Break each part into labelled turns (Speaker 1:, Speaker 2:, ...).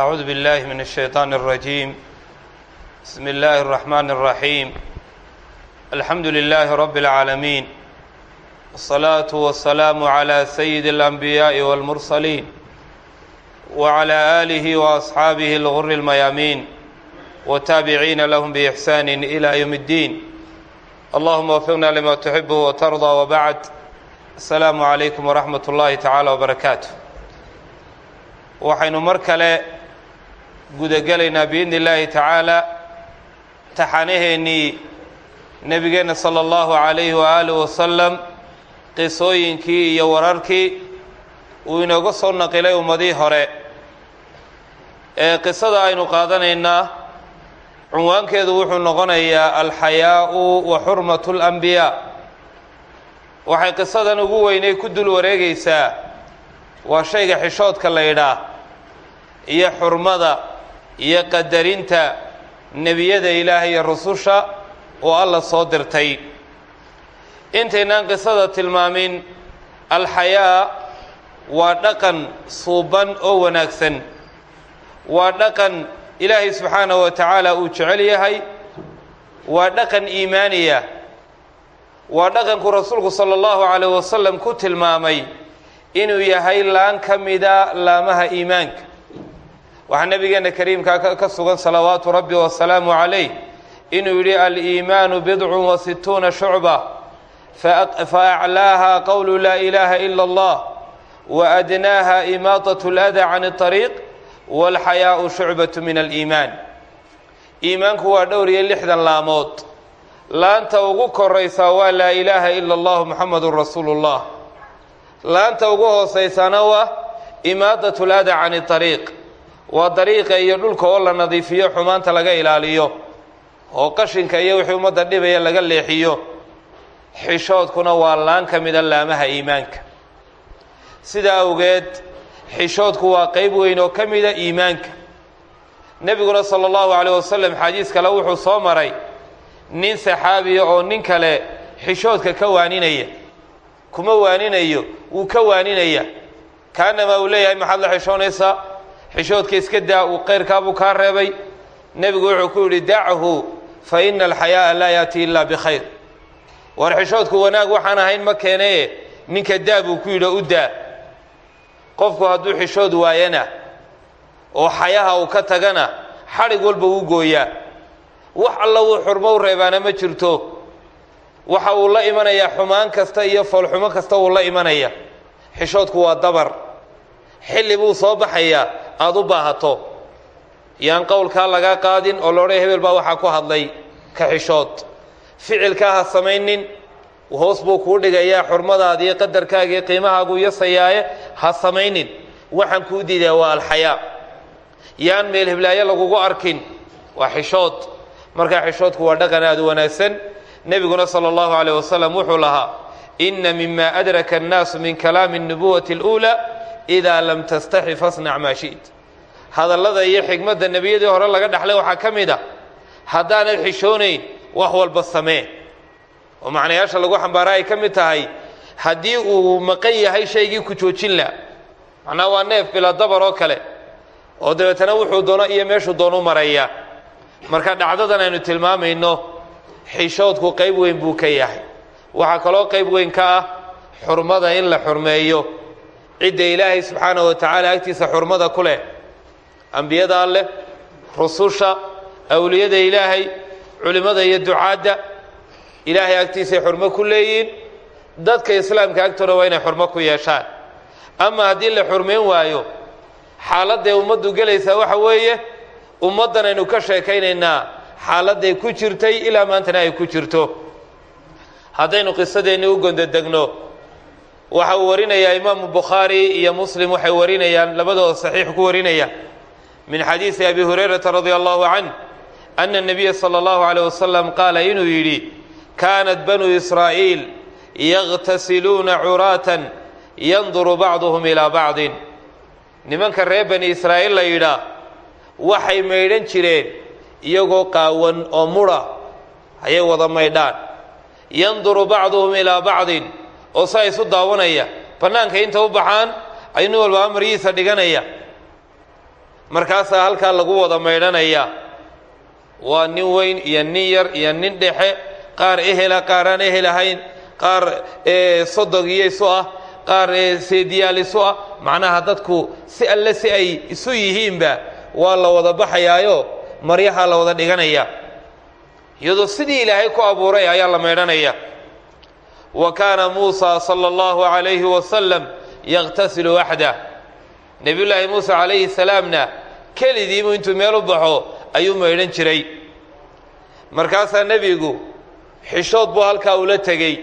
Speaker 1: أعوذ بالله من الشيطان الرجيم بسم الله الرحمن الرحيم الحمد لله رب العالمين الصلاة والسلام على سيد الأنبياء والمرسلين وعلى آله وأصحابه الغر الميامين والتابعين لهم بإحسان إلى يوم الدين اللهم وفقنا لما تحب وترضى وبعد السلام عليكم ورحمة الله تعالى وبركاته waxaynu mar kale gudagelaynaa biidni illaahi tacaalaa taxanaheennii nebigeenna sala allahu calayhi waaalih wasalam qisooyinkii iyo wararkii uu inooga soo naqilay ummadii hore. Ee qisada aynu qaadanaynaa cunwaankeedu wuxuu noqonayaa alxayaa'u wa xurmatu alambiyaa waxay qisadan ugu weynay ku dul wareegaysaa waa shayga xishoodka la yidhaah iyo xurmada iyo qadarinta nebiyada ilaahay iyo rususha oo alla soo dirtay. Intaynaan qisada tilmaamin alxayaa waa dhaqan suuban oo wanaagsan. Waa dhaqan ilaahay subxaanahu wa tacaala uu jecel yahay. Waa dhaqan iimaaniya. Waa dhaqanku rasuulku sala allahu calayh wasalam ku tilmaamay inuu yahay laan ka mida laamaha iimaanka waxaa nabigeena kariimkaa ka sugan salawaatu rabbi wasalaamu calayh inuu yidhi aliimaanu bidcun wa situuna shucba faaclaaha qowlu laa ilaaha ila allah waadnaaha imaatat اlada can اطariiq walxayaau shucbatu min aliimaan iimaanku waa dhowr iyo lixdan laamood laanta ugu koraysaa waa laa ilaaha ila allahu muxamadu rasuulu اllah laanta ugu hoosaysaana waa imaadat lada can اطariiq waa dariiqa iyo dhulka oo la nadiifiyo xumaanta laga ilaaliyo oo qashinka iyo wixii ummadda dhibaya laga leexiyo. Xishoodkuna waa laan ka mida laamaha iimaanka. Sidaa awgeed xishoodku waa qeyb weyn oo ka mida iimaanka. Nebiguna sala allahu calayh wasalam xadiis kale wuxuu soo maray nin saxaabiya oo nin kale xishoodka ka waaninaya kuma waaninayo wuu ka waaninaya. Kaanamaa uu leeyahay maxaad la xishoonaysaa xishoodka iska daa uu qayrkaabuu kaa reebay nebigu wuxuu ku yidhi dachu fa ina alxayaa'a laa yaati ilaa bikhayr war xishoodku wanaag waxaan ahayn ma keenee ninka daa buu ku yidhi u daa. Qofku hadduu xishood waayana oo xayaha uu ka tagana xadhig walba wuu gooyaa. Wax alla wuu xurmo u reebaana ma jirto. Waxa uu la imanayaa xumaan kasta iyo foolxumo kasta wuu la imanaya. Xishoodku waa dabar. Xilli buu soo baxayaa aada u baahato. Yaan qowlkaa lagaa qaadin oo loodhay hebel baa waxaa ku hadlay ka xishood. Ficilkaa ha samaynin hoos buu kuu dhigayaa xurmadaada iyo qadarkaaga iyo qiimahaagu yasayaaye ha samaynin. Waxaan kuu diidaa waa alxayaa. Yaan meel heblaayo lagugu arkin. Waa xishood. Markaa xishoodku waa dhaqan aada u wanaagsan. Nebiguna sala allahu calayh wasalam wuxuu lahaa inna mima adraka annaasu min kalaami اnubuwati اluulaa idaa lam tastaxi fasnac maa shi't hadallada iyo xigmadda nebiyadii hore laga dhaxlay waxaa ka mid a haddaanad xishoonayn wax walba samee oo macnayaasha lagu xambaara ay ka mid tahay haddii uu maqan yahay shaygii ku joojin laha macnaha waa neef bila dabar oo kale oo dabeetana wuxuu doono iyo meeshuu doonu maraya marka dhacdadan aynu tilmaamayno xishoodku qayb weyn buu ka yahay waxaa kaloo qayb weyn ka ah xurmada in la xurmeeyo cidda ilaahay subxaanahu wa tacaala agtiisa xurmada ku leh ambiyada alleh rususha awliyada ilaahay culimmada iyo ducaadda ilaahay agtiisay xurmo ku leeyihiin. Dadka islaamka agtooda waa inay xurmo ku yeeshaan. Ama haddii la xurmayn waayo xaaladday ummaddu gelaysaa waxa weeye ummaddan aynu ka sheekaynaynaa xaaladday ku jirtay ilaa maantana ay ku jirto. Haddaynu qisadeenni u gondodegno waxa uu warinayaa imaamu bukhaari iyo muslim waxay warinayaan labadooda saxiix ku warinaya min xadiisi abi hurayrata radia allahu canh ana الnabiya salى اllahu عalيه wasalam qaala inuu yidhi kaanat banu israa'iil yagtasiluuna curaatan yanduru bacduhum ilaa bacdin nimanka reer bani israa'iil la yidhaah waxay maydhan jireen iyagoo qaawan oo mudha ayay wada maydhaan yanduru bacduhum ilaa bacdin oo saa isu daawanaya. Bannaanka inta u baxaan ayuu nin walba amaryiisa dhiganaya. Markaasaa halkaa lagu wada maydhanaya. Waa nin weyn iyo nin yar iyo nin dhexe. Qaar ehela qaar aan ehel ahayn qaar sodog iyo isu ah. Qaar seediyaal isu ah. Macnaha dadku si alle si ay isu yihiinba waa la wada baxayaayo maryahaa la wada dhiganaya. Iyadoo sidii ilaahay ku abuuray ayaa la maydhanaya wa kaana muusa sala allahu calayhi wasalam yaqtasilu waxdah nebiyullaahi muuse calayhi salaamna kelidiibu intuu meel u baxo ayuu maydhan jiray. Markaasaa nebigu xishood buu halkaa ula tegey.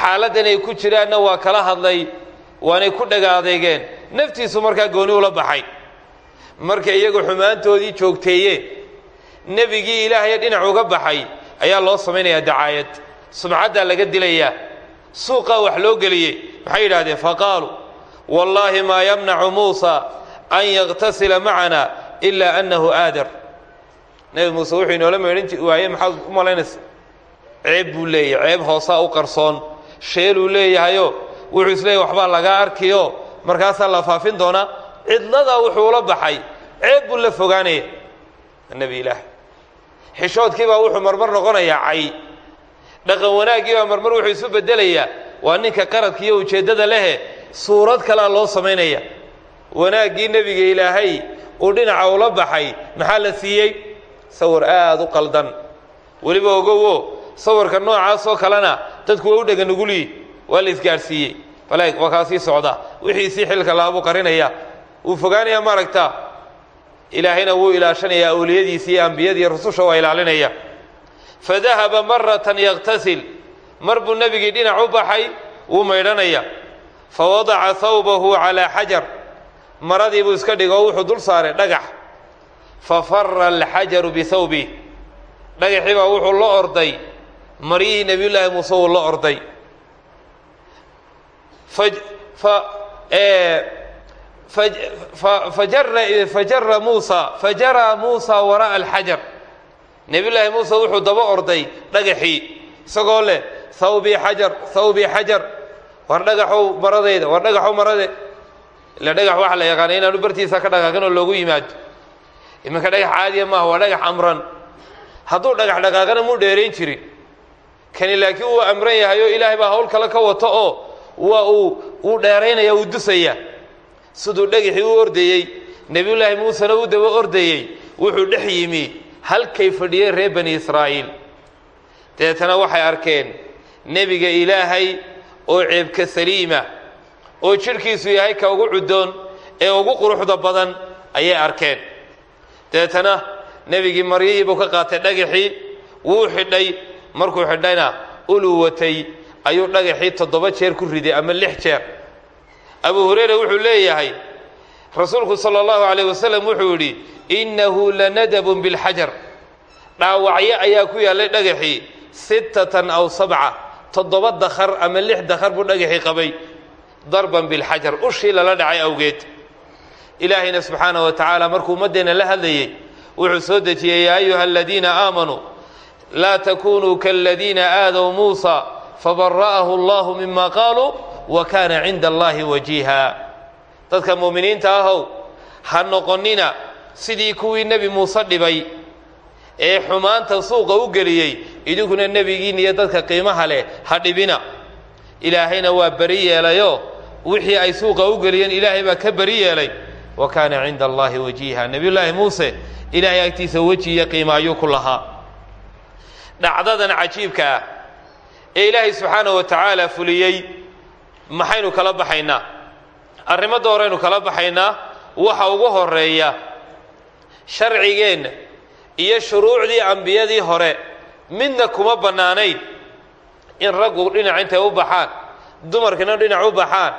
Speaker 1: Xaaladdan ay ku jiraanna waa kala hadlay waanay ku dhaga adeegeen naftiisu markaa gooni ula baxay. Markay iyagu xumaantoodii joogteeyeen nebigii ilaahay dhinac uga baxay ayaa loo samaynayaa dacaayad sumcaddaa laga dilayaa suuqaa wax loo geliyey maxay yidhahdeen faqaaluu wallaahi maa yamnacu muusa an yaktasila macana ilaa annahu aadar. Nebi muuse wuxuu inoola maydhan waaye maxaad u malaynaysa? Ceeb buu leeyahay ceeb hoosaa u qarsoon sheeluu leeyahayo wuxuu isleeyahy waxbaa lagaa arkiyo markaasaa la faafin doonaa cidladaa wuxuu ula baxay ceeb buu la fogaanaya nebi ilaah xishoodkii baa wuxuu marmar noqonayaa cay dhaqan wanaaggii baa marmar wuxuu isu beddelayaa waa ninka qaradka iyo ujeeddada lehe suurad kalea loo samaynaya. Wanaaggii nebiga ilaahay uu dhinaca ula baxay maxaa la siiyey? Sawir aada u qaldan. Weliba ogowo sawirka noocaasoo kalena dadku waa u dhega nugulyi waa la isgaadhsiiyey baleeg waa kaa sii socda. Wixiisii xilka laabuu qarinaya. Wuu fogaanaya maaragta? Ilaahayna wuu ilaashanayaa awliyadiisi iyo ambiyadiiyo rususha waa ilaalinaya fadahaba maratan yaktasil mar buu nebigii dhinac u baxay wuu maydhanaya. Fawadaca hawbahu calaa xajar. Maradii buu iska dhigoo wuxuu dul saaray dhagax. Fafara alxajaru bihawbih dhagaxii baa wuxuu la orday. Maryihii nebiyullaahi muuse wuu la orday. Fajara muusa fajaraa muusa wara'a alxajar nebiyullaahi muuse wuxuu daba orday dhagaxii isagoo leh hawbii xajar hawbii xajar war dhagaxow maradayda war dhagaxow marade. Ila dhagax waxaa la yaqaana inaanu bartiisa ka dhaqaaqin oo loogu yimaado. Iminka dhagax caadiya maaha waa dhagax amran. Hadduu dhagax dhaqaaqana muu dheerayn jirin. Kani laakiin wuu amran yahay ilaahay baa hawl kale ka wato oo waa uu uu dheeraynaya uu dusaya. Siduu dhagaxii u ordayey nebiyullaahi muusena u daba ordayey wuxuu dhex yimi halkay fadhiyeen reer bani israa'iil? Deetana waxay arkeen nebiga ilaahay oo ceebka saliima oo jidhkiisu yahay ka ugu cuddoon ee ugu quruxda badan ayay arkeen. Deetana nebigii maryihii buu ka qaatay dhagaxii wuu xidhay. Markuu xidhayna uluu watay ayuu dhagaxii toddoba jeer ku riday ama lix jeer. Abu hureyre wuxuu leeyahay rasuulku sala allahu calayh wasalam wuxuu yidhi innahu lanadabun bilxajar. Dhaawacyo ayaa ku yaallay dhagaxii sittatan aw sabca toddoba dakhar ama lix dakhar buu dhagaxii qabay darban bilxajar. Ushii lala dhacay awgeed. Ilaahayna subxaana wa tacaala markuu ummaddeenna la hadlayey wuxuu soo dejiyey yaa ayuha aladiina aamanuu laa takunuu kaaladiina aadow muusa fabara'ahu allahu mima qaaluu wa kaana cinda allahi wajiiha. Dadka mu'miniinta ahow ha sidii kuwii nebi muuse dhibay ee xumaanta suuqa u geliyey idinkuna nebigiin iyo dadka qiimaha leh ha dhibina. Ilaahayna waa beri yeelayoo wixii ay suuqa u geliyeen ilaahay baa ka beri yeelay. Wa kaana cinda allahi wajiiha. Nebiyullaahi muuse ilaahay agtiisa weji iyo qiima ayuu ku lahaa. Dhacdadan cajiibka ah ee ilaahay subxaana wa tacaala fuliyey maxaynu kala baxaynaa? Arrimada horeynu kala baxaynaa. Waxa ugu horreeya sharcigeenna iyo shuruucdii ambiyadii hore midna kuma bannaanayn. In raggu dhinac intay u baxaan dumarkina dhinac u baxaan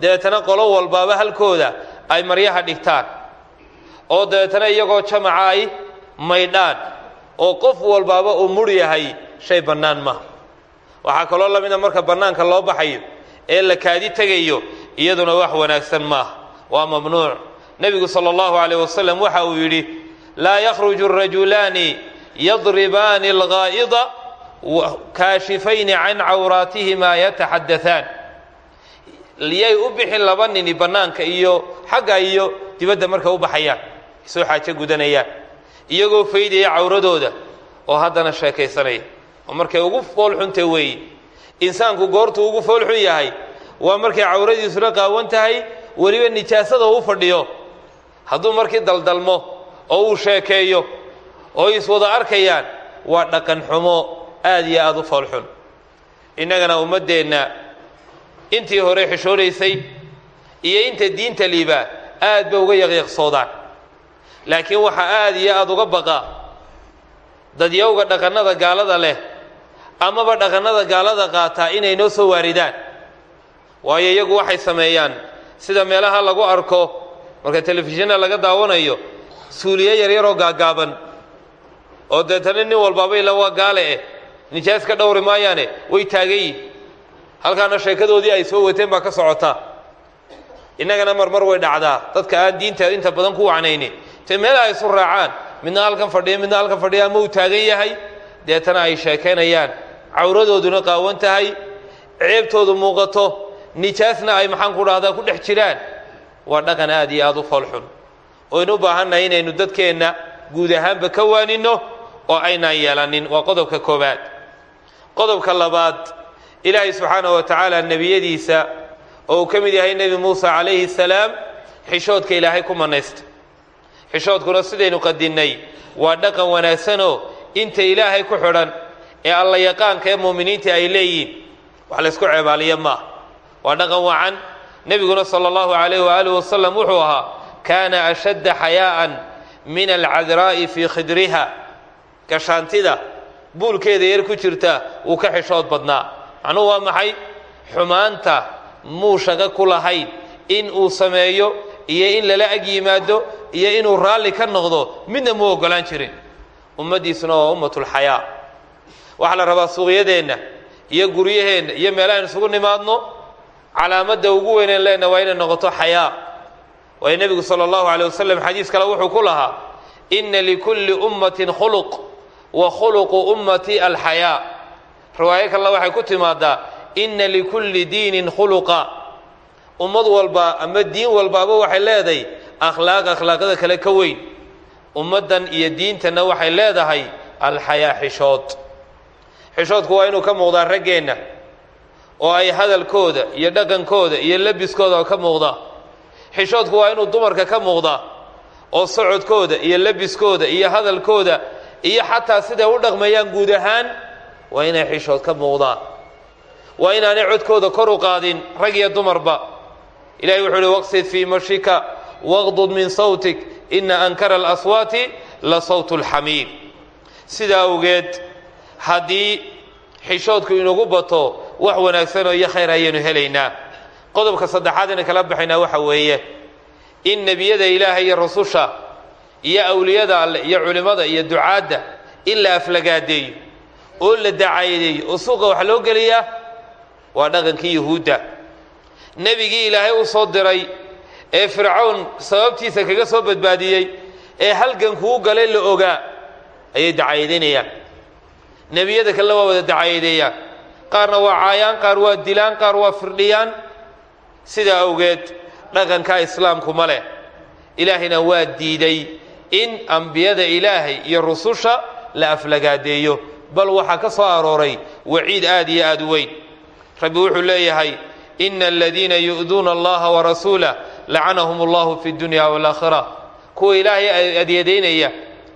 Speaker 1: dabeetana qolo walbaaba halkooda ay maryaha dhigtaan. Oo dabeetana iyagoo jamaca ay maydhaan oo qof walbaaba uu mur yahay shay bannaan maha waxaa kaloo la mida marka bannaanka loo baxayo ee la kaadi tegayo iyaduna wax wanaagsan maaha waa mamnuuc nebigu sala allahu calayh wasalam waxa uu yidhi laa yakhruju arajulaani yadribaani alghaa'ida kaashifayni can cawraatihimaa yataxadahaan liyay u bixin laba nini bannaanka iyo xagga iyo dibadda markay u baxayaan soo xaajo gudanayaan iyagoo faydaya cawradooda oo haddana sheekaysanaya. Oo markay ugu foolxunta weeye insaanku goortuu ugu foolxun yahay. Waa markay cawradiisuna qaawan tahay weliba nijaasada u fadhiyo hadduu markii daldalmo oo uu sheekeeyo oo iswada arkayaan waa dhaqan xumo aad iyo aada u foolxun innagana ummaddeenna intii hore xishoonaysay iyo inta diinta liiba aad ba uga yaqyaqsoodaan laakiin waxaa aada iyo aada uga baqaa dadyowga dhaqannada gaalada leh amaba dhaqannada gaalada qaataa inay noo soo waaridaan. Waayo iyagu waxay sameeyaan sida meelaha lagu arko marka telefishinna laga daawanayo suuliye yaryaroo gaagaaban. Oo deetana nin walbaaba ila waa gaale eh. Nijaas ka dhowri maayaane way taagan yihiin halkaana sheekadoodii ay soo wateen baa ka socotaa innagana marmar way dhacdaa. Dadka aan diinta inta badan ku wacnayni te meelaha isu raacaan. Midna halkan fadhiya midna halkan fadhiya. Ama uu taagan yahay. Deetana ay sheekaynayaan. Cawradooduna qaawan tahay. Ceebtoodu muuqato. Nijaasna ay maxaan ku dhahdaa ku dhex jiraan waa dhaqan aad iyo aada u foolxun oynu u baahannahay inaynu dadkeenna guud ahaanba ka waaninno oo aynaan yeelanin waa qodobka koobaad. Qodobka labaad ilaahay subxaanahu wa tacaala nebiyadiisa oo uu ka mid yahay nebi muuse calayhi salaam xishoodka ilaahay ku mannaysta xishoodkuna sidaynu qadinnay. Waa dhaqan wanaagsanoo inta ilaahay ku xidhan ee alla yaqaanka ee muuminiinta ay leeyihiin. Wax laysku ceebaaliya maaha waa dhaqan wacan nebiguna sala allahu calayh waaalih wasalam wuxuu ahaa kaana ashadda xayaa'an min alcadraa'i fii khidriha. Gashaantida buulkeeda yar ku jirta wuu ka xishood badnaa. Macnuhu waa maxay? Xumaanta muu shaqo ku lahayn in uu sameeyo iyo in lala ag yimaado iyo inuu raalli ka noqdo midna muu oggolaan jirin. Ummaddiisuna waa ummatulxayaa waxaa la rabaa suuqyadeenna iyo guryaheenna iyo meelahaan isugu nimaadno calaamadda ugu weyneen leenna waa inay noqoto xayaa. Waayo nebigu sala allahu calay wasalam xadiis kale wuxuu ku lahaa inna likulli ummatin khuluq wa khuluqu ummati alxayaa. Riwaayo kalena waxay ku timaadaa inna likulli diinin khuluqa. Ummad walba ama diin walbaaba waxay leedahay akhlaaq akhlaaqada kale ka weyn. Ummaddan iyo diintanna waxay leedahay alxayaa xishood. Xishoodku waa inuu ka muuqdaa raggeenna oo ay hadalkooda iyo dhaqankooda iyo labiskooda ka muuqdaa xishoodku waa inuu dumarka ka muuqdaa oo socodkooda iyo labiskooda iyo hadalkooda iyo xataa siday u dhaqmayaan guud ahaan waa inay xishood ka muuqdaa waa inaanay codkooda kor u qaadin rag iyo dumarba. Ilahay wuxuu uhi waqsid fii mashika waqdud min sawtik ina ankara alaswaati la sawtu lxamiir sidaa awgeed haddii xishoodku inagu bato wax wanaagsanoo iyo khayr ayaynu helaynaa. Qodobka saddexaad inay kala baxaynaa waxa weeye in nebiyada ilaahay iyo rasusha iyo awliyada alle iyo culimmada iyo ducaadda in la aflagaadeeyo oo la dacaayadeeyo oo suuqa wax loo geliyaa waa dhaqankii yuhuudda. Nebigii ilaahay u soo diray ee fircawn sababtiisa kaga soo badbaadiyey ee halgankuu galay la ogaa ayay dacaayadeynayaan. Nebiyada kalena waa wada dacaayadeeyaan qaarna waa caayaan qaar waa dilaan qaar waa firdhiyaan. Sidaa awgeed dhaqanka islaamku ma leh. Ilaahayna waa diiday in ambiyada ilaahay iyo rususha la aflagaadeeyo. Bal waxaa ka soo arooray waciid aad iyo aad u weyn. Rabbi wuxuu leeyahay ina aladiina yu'duuna allaha warasuulah lacanahum allahu fi dunya waalaakhira kuwa ilaahay adyadaynaya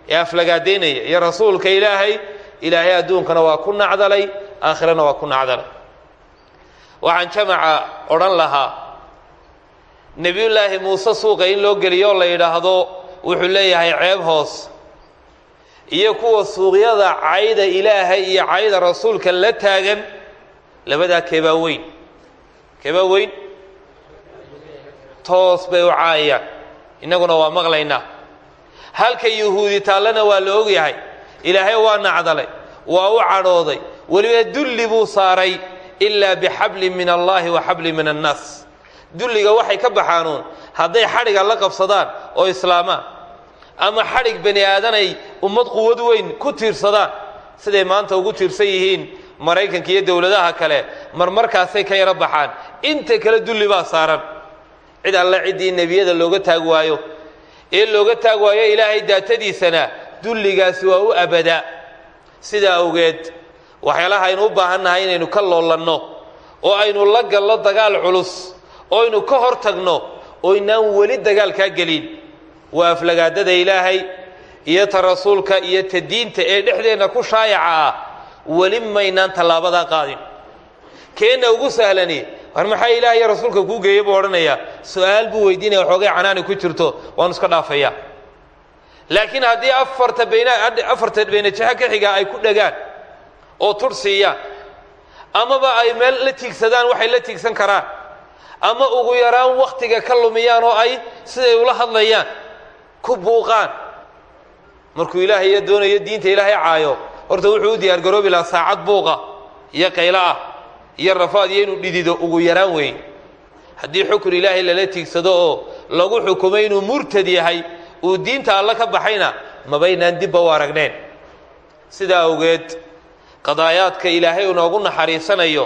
Speaker 1: ee aflagaadaynaya iyo rasuulka ilaahay ilaahay adduunkana waa ku nacdalay aakhirana waa ku nacdalay waxaan jamaca odhan lahaa nebiyullaahi muuse suuqa in loo geliyo la yidhaahdo wuxuu leeyahay ceeb hoos iyo kuwa suuqyada cayda ilaahay iyo cayda rasuulka la taagan labadaa keebaa weyn. Keebaa weyn? Toos bay u caayayaan innaguna waa maqlaynaa. Halka yuhuudi taallana waa la ogyahay ilaahay waa nacdalay waa u cadhooday weliba dulli buu saaray ilaa bixablin min allaahi wa xablin min annaas. Dulliga waxay ka baxaanuun hadday xadhiga la qabsadaan oo islaamaan ama xadhig bani aadanay ummad quwad weyn ku tiirsadaan siday maanta ugu tiirsan yihiin maraykanka iyo dowladaha kale marmarkaasay ka yaro baxaan. Inta kale dulli baa saaran. Cid alle ciddii nebiyada looga taag waayo ee looga taag waayo ilaahay daatadiisana dulligaasi waa u abadaa sidaa awgeed waxyaalaha aynu u baahan nahay inaynu ka loolanno oo aynu la gallo dagaal culus oo aynu ka hor tagno oo inaan weli dagaalkaa gelin. Waa aflagaadada ilaahay iyo ta rasuulka iyo ta diinta ee dhexdeenna ku shaayaca ah weli maynaan tallaabadaa qaadin. Keenna ugu sahlani war maxaa ilaah iyo rasuulka kuu geeye buu odhanayaa su'aal buu weydiinaya waxoogay canaani ku jirto waanu iska dhaafaya. Laakiin haddii afarta bayna afarta baynajaha ka xigaa ay ku dhagaan oo tur siiyaan amaba ay meel la tiigsadaan waxay la tiigsan karaan. Ama ugu yaraan wakhtiga ka lumiyaan oo ay siday ula hadlayaan ku buuqaan. Markuu ilaahay doonayo diinta ilaahay caayo. Horta wuxuu u diyaar garoobi lahaa saacad buuqa iyo qaylo ah iyo rafaad iyo inuu dhidido ugu yaraan weyn. Haddii xukun ilaahay lala tiigsado oo lagu xukumay inuu murtad yahay uu diinta alle ka baxayna mabaynaan dibba u aragneen. Sidaa awgeed qadaayaadka ilaahay unoogu naxariisanayo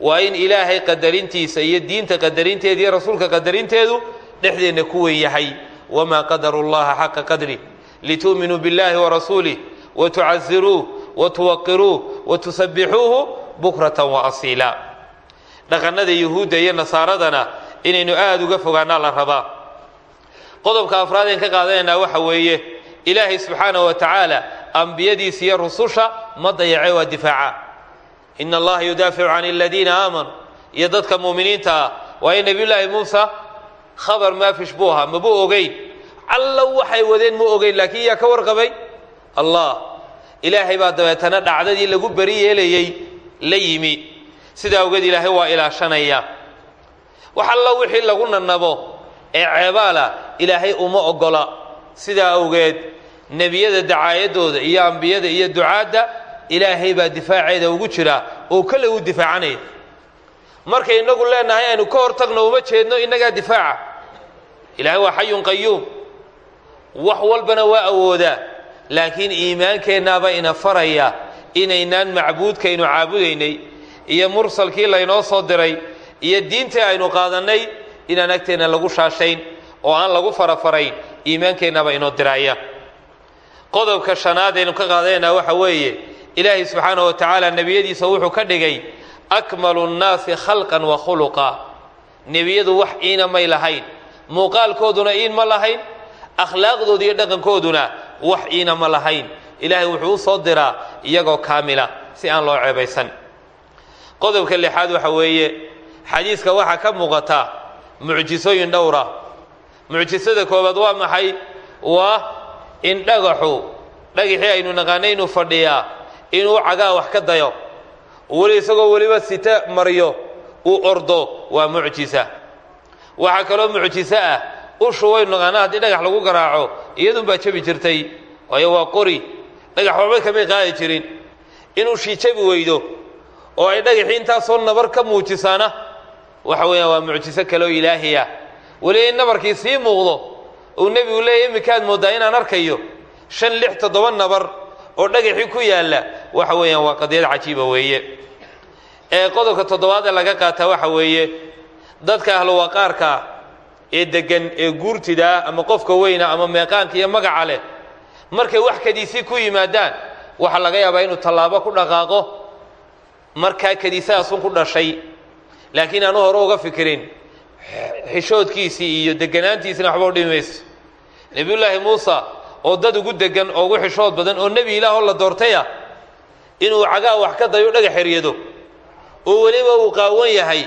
Speaker 1: waa in ilaahay qadarintiisa iyo diinta qadarinteeda iyo rasuulka qadarinteedu dhexdeenna ku wen yahay wamaa qadaru llaha xaqa qadri. Litu'minuu biاllahi warasuulih watucaziruuh watuwaqiruuh watusabixuuhu bukratan waasiila dhaqannada yuhuudda iyo nasaaradana inaynu aada uga fogaanaa la rabaa. Qodobka afraad een ka qaadanaynaa waxa weeye ilaahay subxaanaه wa tacaala ambiyadiisa iyo rususha ma dayace waa difaaca. Ina allaha yudaaficu can aladiina aamanuu. Iyo dadka muuminiinta ah. Waayo nebiy llaahi muusa khabar maafish buu ahaa mabuu ogeyn? Allo waxay wadeen mu ogeyn laakiin yaa ka warqabay? Allah ilaahay baa dabeetana dhacdadii lagu beri yeelayey la yimi. Sidaa awgeed ilaahay waa ilaashanaya. Wax allo wixii lagu nanabo ee ceebaala ilaahay uma ogola. Sidaa awgeed nebiyada dacaayadooda iyo ambiyada iyo ducaadda ilaahay baa difaaceeda ugu jira oo kale uu difaacanaya markay innagu leenahay aynu ka hor tagno uma jeedno innagaa difaaca. Ilaahay waa xayun qayuum wax walbana waa awoodaa. Laakiin iimaankeennaaba ina faraya inaynaan macbuudkaynu caabudaynay iyo mursalkii laynoo soo diray iyo diintii aynu qaadannay inaan agteenna lagu shaashayn oo aan lagu farafarayn iimaankeennaaba inoo diraaya qodobka shanaad aynu ka qaadanaynaa waxa weeye ilaahay subxaanahu wa tacaala nebiyadiisa wuxuu ka dhigay akmalu nnaasi khalqan wa khuluqa. Nebiyadu wax iina may lahayn muuqaalkooduna iin ma lahayn akhlaaqdooda iyo dhaqankooduna wax iina ma lahayn. Ilaahay wuxuu u soo diraa iyagoo kaamila si aan loo ceebaysan. Qodobka lixaad waxa weeye xadiiska waxaa ka muuqata mucjisooyin dhowra. Mucjisada koobaad waa maxay? Waa in dhagaxu dhagaxii aynu naqaanay inuu fadhiyaa inuu cagaa wax ka dayo. Weli isagoo weliba sita maryo uu ordo waa mucjisa waxaa kaloo mucjiso ah ushu waynu naqaana haddii dhagax lagu garaaco iyadun baa jabi jirtay. Waayo waa qori dhagax waxba kamay qaadi jirin. In ushii jabi weydo oo ay dhagaxii intaasoo nabar ka muujisaana waxa weeyaan waa mucjiso kaleoo ilaahiya. Weli in nabarkii sii muuqdo uu nebigu leeyahy iminkaad mooddaa inaan arkayo? Shan lix toddoba nabar oo dhagaxii ku yaalla. Waxa weeyaan waa qadiyad cajiiba weeye. Ee qodobka toddobaad ee laga qaataa waxa weeye dadka ahlu waqaarka ee deggan ee guurtida ama qofka weyna ama meeqaanka iyo magaca leh markay wax kadiisii ku yimaadaan waxaa laga yaabaa inuu tallaabo ku dhaqaaqo. Markaa kadiisadaasun ku dhashay laakiin aanu hore uga fikirin xishoodkiisii iyo deganaantiisina waxba u dhimi mayso. Nebiyullaahi muusa oo dad ugu degan oo ugu xishood badan oo nebi ilaah oo la doortaya inuu cagaa wax ka dayo dhagax eryado oo weliba uu qaawan yahay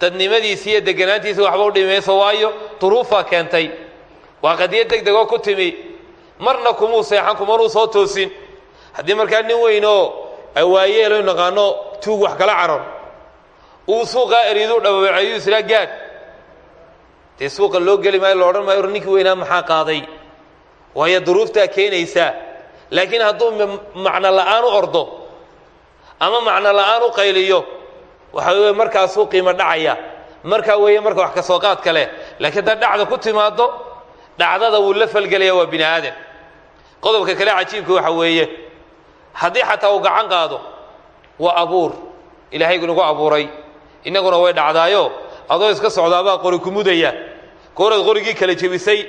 Speaker 1: dadnimadiisi iyo deganaantiisa waxba u dhimi mayso waayo duruufaa keentay. Waa qadiyad deg degoo ku timi marna kumuu seexan kumanuu soo toosin. Haddii markaa nin weyn oo awaayeelo naqaano tuug wax kala carar uu suuqaa eryaduu dhababeeceeyuu isla gaadh dee suuqa loo geli maayo lo odhan maayo ninkii weynaa maxaa qaaday? Waayo duruuftaa keenaysaa. Laakiin hadduu macno la'aan u ordo ama macno la'aan u qayliyo waxa weye markaasuu qiimo dhacaya. Markaa weeye marka wax ka soo qaadka leh. Laakiin haddaad dhacda ku timaaddo dhacdada wuu la falgelaya waa bini aadan. Qodobka kale cajiibka waxa weeye haddii xataa uu gacan qaado waa abuur. Ilaahaygu nagu abuuray. Innaguna way dhacdaayo adoo iska socdaabaa qori ku mudaya gooraad qorigii kala jebisay.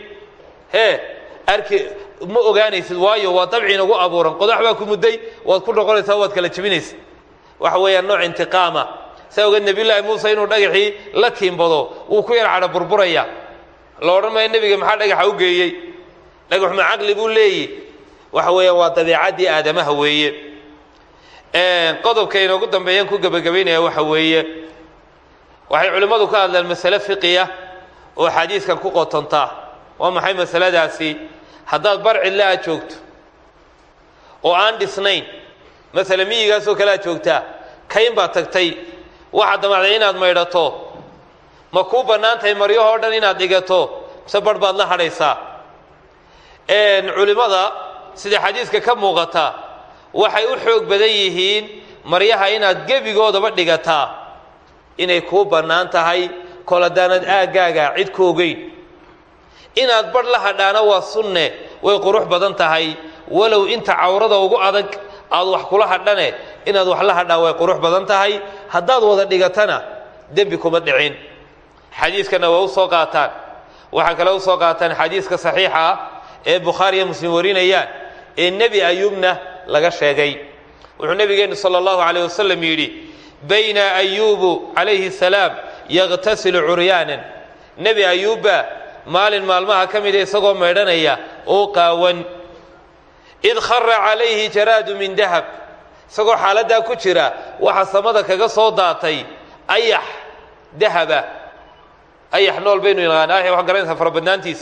Speaker 1: Hee arki ma ogaanaysid waayo waa dabci inagu abuuran. Qodax baa ku mudday waad ku noqonaysaa waad kala jebinaysa waxa weeyaan nooc intiqaama. Saa ogeed nebiyullaahi muuse inuu dhagaxii la tiimbado wuu ku yar cadho burburaya. La odhan maayo nebiga maxaa dhagaxa u geeyey? Dhagaxuma caqli buu leeyi. Waxa weeyaan waa dabeecaddii aadamaha weeye. Qodobka inoogu dambeeyaan ku gebagabaynaya waxa weeye. Waxay culimmadu ka hadleen masale fiqiya oo xadiiskan ku qotontaa waa maxay masaladaasi? Haddaad bar cidla aad joogto oo aan dhisnayn masale miyigaasoo kale aad joogtaa kayn baad tagtay. Waxaad damacday inaad maydhato ma kuu bannaan tahay maryahoo dhan inaad dhigato mise barh baad la hadhaysaa? Culimmada sida xadiiska ka muuqata waxay u xoog badan yihiin maryaha inaad gebigoodaba dhigataa. Inay kuu bannaan tahay kol haddaanad aaggaaga cid ku ogeyn. Inaad barh la hadhaana waa sunne way qurux badan tahay. Walow inta cawrada ugu adag aad wax kula hadhane inaad wax la hadhaa way qurux badan tahay. Haddaad wada dhigatana dembi kuma dhicin. Xadiiskana waa u soo qaataan. Waxaa kale u soo qaataan xadiiska saxiixa ah ee bukhaari iyo muslim warinayaan ee nebi ayuubna laga sheegay. Wuxuu nebigeennu sala allahu calayh wasalam yidhi bayna ayuubu calayhi salaam yakhtasilu curyaanan nebi ayuubba maalin maalmaha ka mida isagoo maydhanaya oo qaawan id khara calayhi jaraadu min dahab. Isagoo xaaladdaa ku jira waxaa samada kaga soo daatay ayax dahaba. Ayax nool baynu naqaan ayax waxaan garanaysaa farabadnaantiis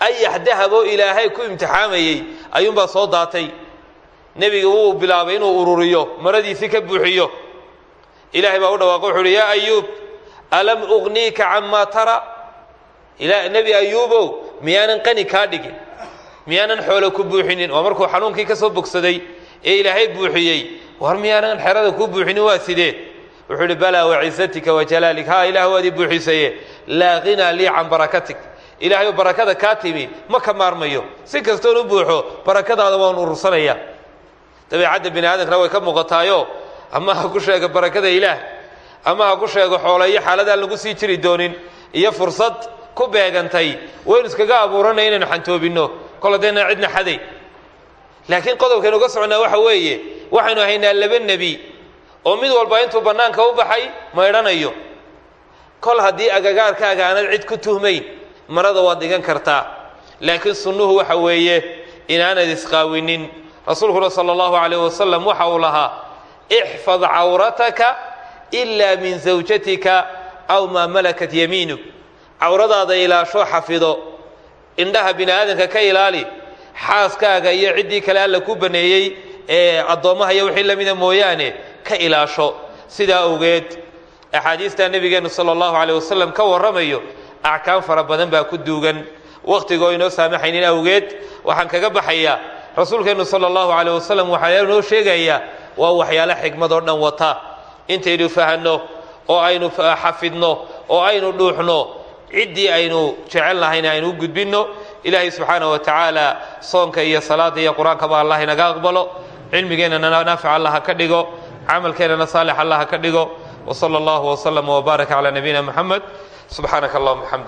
Speaker 1: ayax dahab oo ilaahay ku imtixaamayey ayuunbaa soo daatay. Nebiga wuu bilaabay inuu ururiyo maradiisii ka buuxiyo. Ilaahay baa u dhawaaqo wuxu uhi yaa ayuub alam ugniika camaa tara? Nebi ayuubow miyaanan qani kaa dhigin miyaanan xoolo ku buuxinin? Waa markuu xanuunkii ka soo bogsaday ee ilaahay buuxiyey war miyaanan xerada kuu buuxinin waa sidee? Wuxuu uhi balaa wacisatika wajalaalik ha ilaah waad ii buuxisaye. Laa ghinaa lii can barakatik. Ilaahayu barakada kaa timi ma ka maarmayo. Si kastoon u buuxo barakadaada waan urursanaya. Dabeecadda bini aadamkana way ka muuqataayo. Ama ha ku sheego barakada ilaah ama ha ku sheego xoolo iyo xaaladaan lagu sii jiri doonin iyo fursad ku beegantay. Waynu iskaga abuuranay inaynu xantoobinno. Kol haddayna cidna xaday laakiin qodobkaynu uga socnaa waxa weeye waxaynu haynaa laba nebi oo mid walba intuu bannaanka u baxay maydhanayo kol haddii agagaarkaaga aanad cid ku tuhmayn marada waad dhigan kartaa. Laakiin sunnuhu waxa weeye inaanad isqaawinin rasuulkuna sala allahu calayh wasalam waxa uu lahaa ixfad cawrataka ilaa min zawjatika aw maa malakat yamiinuk cawradaada ilaasho xafido indhaha bini aadamka ka ilaali xaaskaaga iyo ciddii kale alla ku baneeyey ee addoommaha iyo wixii lamida mooyaane ka ilaasho sidaa awgeed axaadiistaa nebigeennu sala allahu calayh wasalam ka warramayo axkaam fara badan baa ku duugan wakhtigoo inoo saamaxaynin awgeed waxaan kaga baxayaa rasuulkeennu sala allahu calayh wasalam waxaa inoo sheegayaa waa xikmad oo dhan wata intaynu fahanno oo aynu xafidno oo aynu dhuuxno ciddii aynu jecel lahayna aynu u gudbinno ilaahay subxaana wa tacaala soonka iyo salaada iyo qur'aankaba allah inaga aqbalo. Cilmigeennana naafic allah ha ka dhigo camalkeennana saalix allah ha ka dhigo. Wsala allahu wslama wbaaraka calaa nabiyina muxamed subxaanaka allahuma xamd